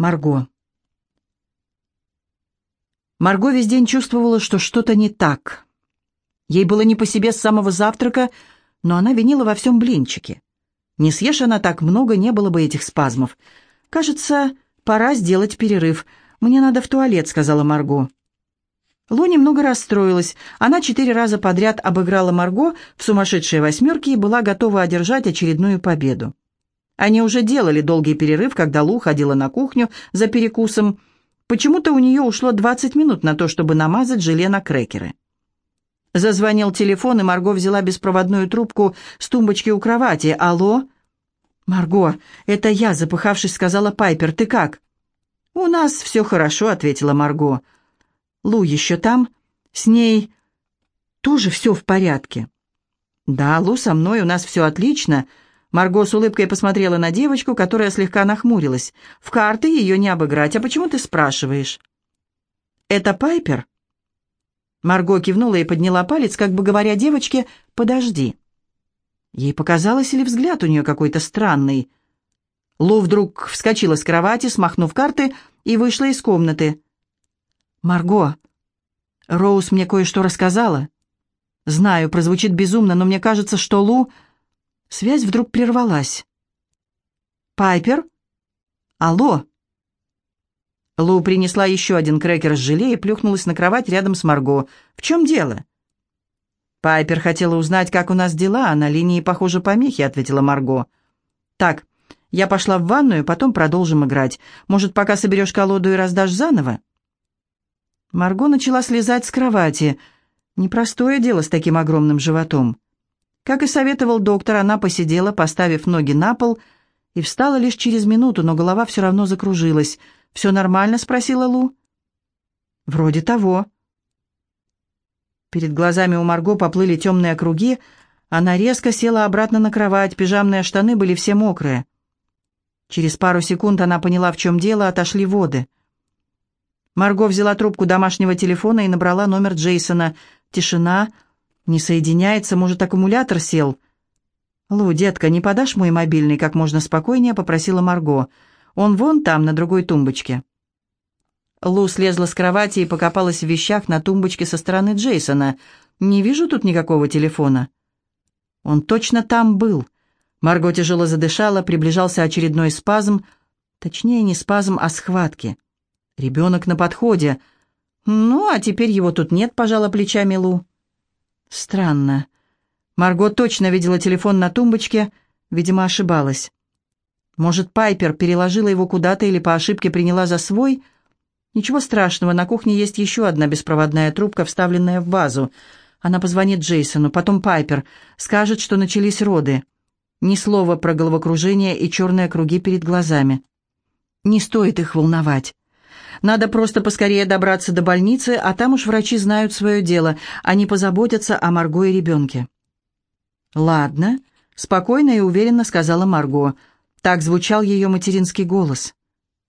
Марго. Марго весь день чувствовала, что что-то не так. Ей было не по себе с самого завтрака, но она винила во всем блинчики. Не съешь она так много, не было бы этих спазмов. «Кажется, пора сделать перерыв. Мне надо в туалет», — сказала Марго. Лу немного расстроилась. Она четыре раза подряд обыграла Марго в сумасшедшие восьмерки и была готова одержать очередную победу. Они уже делали долгий перерыв, когда Лу ходила на кухню за перекусом. Почему-то у нее ушло 20 минут на то, чтобы намазать желе на крекеры. Зазвонил телефон, и Марго взяла беспроводную трубку с тумбочки у кровати. «Алло?» «Марго, это я», — запыхавшись, сказала Пайпер. «Ты как?» «У нас все хорошо», — ответила Марго. «Лу еще там? С ней тоже все в порядке?» «Да, Лу со мной, у нас все отлично», Марго с улыбкой посмотрела на девочку, которая слегка нахмурилась. «В карты ее не обыграть, а почему ты спрашиваешь?» «Это Пайпер?» Марго кивнула и подняла палец, как бы говоря девочке «подожди». Ей показалось, или взгляд у нее какой-то странный. Лу вдруг вскочила с кровати, смахнув карты, и вышла из комнаты. «Марго, Роуз мне кое-что рассказала. Знаю, прозвучит безумно, но мне кажется, что Лу...» Связь вдруг прервалась. «Пайпер? Алло?» Лу принесла еще один крекер с желе и плюхнулась на кровать рядом с Марго. «В чем дело?» «Пайпер хотела узнать, как у нас дела, а на линии, похоже, помехи», — ответила Марго. «Так, я пошла в ванную, потом продолжим играть. Может, пока соберешь колоду и раздашь заново?» Марго начала слезать с кровати. Непростое дело с таким огромным животом. Как и советовал доктор, она посидела, поставив ноги на пол, и встала лишь через минуту, но голова все равно закружилась. «Все нормально?» — спросила Лу. «Вроде того». Перед глазами у Марго поплыли темные круги, она резко села обратно на кровать, пижамные штаны были все мокрые. Через пару секунд она поняла, в чем дело, отошли воды. Марго взяла трубку домашнего телефона и набрала номер Джейсона. Тишина. «Не соединяется, может, аккумулятор сел?» «Лу, детка, не подашь мой мобильный?» Как можно спокойнее попросила Марго. «Он вон там, на другой тумбочке». Лу слезла с кровати и покопалась в вещах на тумбочке со стороны Джейсона. «Не вижу тут никакого телефона». «Он точно там был». Марго тяжело задышала, приближался очередной спазм. Точнее, не спазм, а схватки. «Ребенок на подходе». «Ну, а теперь его тут нет», — пожала плечами Лу. Странно. Марго точно видела телефон на тумбочке, видимо, ошибалась. Может, Пайпер переложила его куда-то или по ошибке приняла за свой? Ничего страшного, на кухне есть еще одна беспроводная трубка, вставленная в вазу. Она позвонит Джейсону, потом Пайпер, скажет, что начались роды. Ни слова про головокружение и черные круги перед глазами. Не стоит их волновать. Надо просто поскорее добраться до больницы, а там уж врачи знают свое дело. Они позаботятся о Марго и ребенке». «Ладно», — спокойно и уверенно сказала Марго. Так звучал ее материнский голос.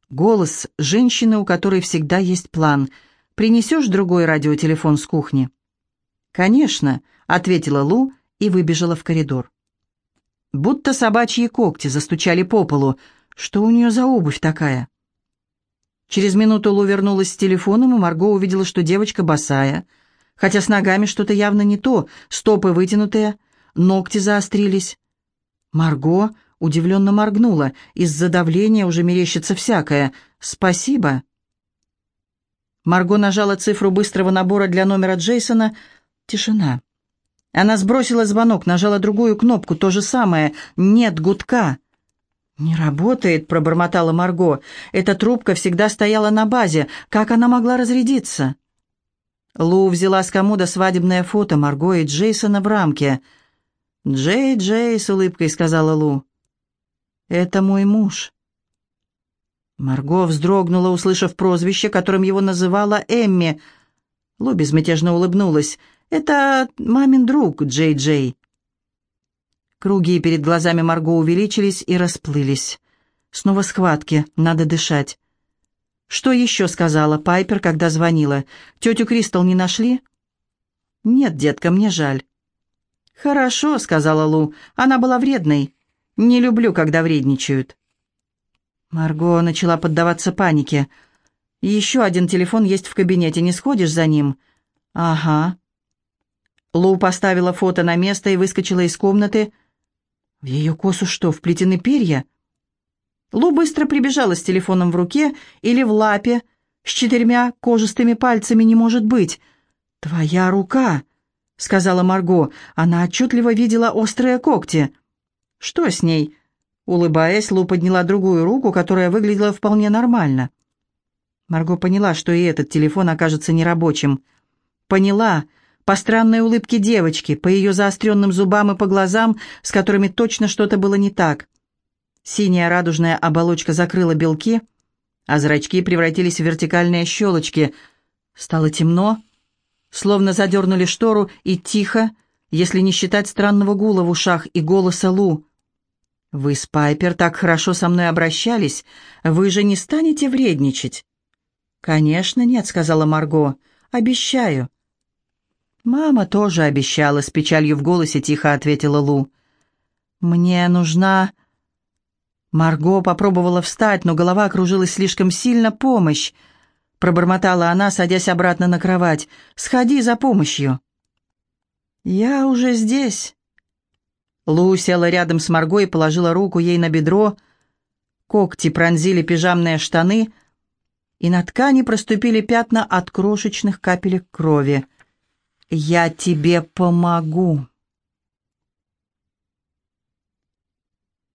Голос женщины, у которой всегда есть план. «Принесешь другой радиотелефон с кухни?» «Конечно», — ответила Лу и выбежала в коридор. Будто собачьи когти застучали по полу. Что у нее за обувь такая? Через минуту Лу вернулась с телефоном, и Марго увидела, что девочка босая. Хотя с ногами что-то явно не то, стопы вытянутые, ногти заострились. Марго удивленно моргнула. Из-за давления уже мерещится всякое. «Спасибо». Марго нажала цифру быстрого набора для номера Джейсона. Тишина. Она сбросила звонок, нажала другую кнопку, то же самое. «Нет гудка». «Не работает», — пробормотала Марго. «Эта трубка всегда стояла на базе. Как она могла разрядиться?» Лу взяла с комода свадебное фото Марго и Джейсона в рамке. «Джей, Джей», — с улыбкой сказала Лу. «Это мой муж». Марго вздрогнула, услышав прозвище, которым его называла Эмми. Лу безмятежно улыбнулась. «Это мамин друг, Джей Джей». Круги перед глазами Марго увеличились и расплылись. Снова схватки, надо дышать. «Что еще?» — сказала Пайпер, когда звонила. «Тетю Кристал не нашли?» «Нет, детка, мне жаль». «Хорошо», — сказала Лу. «Она была вредной. Не люблю, когда вредничают». Марго начала поддаваться панике. «Еще один телефон есть в кабинете, не сходишь за ним?» «Ага». Лу поставила фото на место и выскочила из комнаты. В ее косу что, вплетены перья? Лу быстро прибежала с телефоном в руке или в лапе, с четырьмя кожистыми пальцами не может быть. «Твоя рука!» — сказала Марго. Она отчетливо видела острые когти. «Что с ней?» Улыбаясь, Лу подняла другую руку, которая выглядела вполне нормально. Марго поняла, что и этот телефон окажется нерабочим. Поняла по странной улыбке девочки, по ее заостренным зубам и по глазам, с которыми точно что-то было не так. Синяя радужная оболочка закрыла белки, а зрачки превратились в вертикальные щелочки. Стало темно, словно задернули штору, и тихо, если не считать странного гула в ушах и голоса Лу. «Вы с Пайпер так хорошо со мной обращались, вы же не станете вредничать?» «Конечно нет», — сказала Марго. «Обещаю». «Мама тоже обещала», — с печалью в голосе тихо ответила Лу. «Мне нужна...» Марго попробовала встать, но голова кружилась слишком сильно. «Помощь!» — пробормотала она, садясь обратно на кровать. «Сходи за помощью». «Я уже здесь». Лу села рядом с Марго и положила руку ей на бедро. Когти пронзили пижамные штаны, и на ткани проступили пятна от крошечных капелек крови. «Я тебе помогу».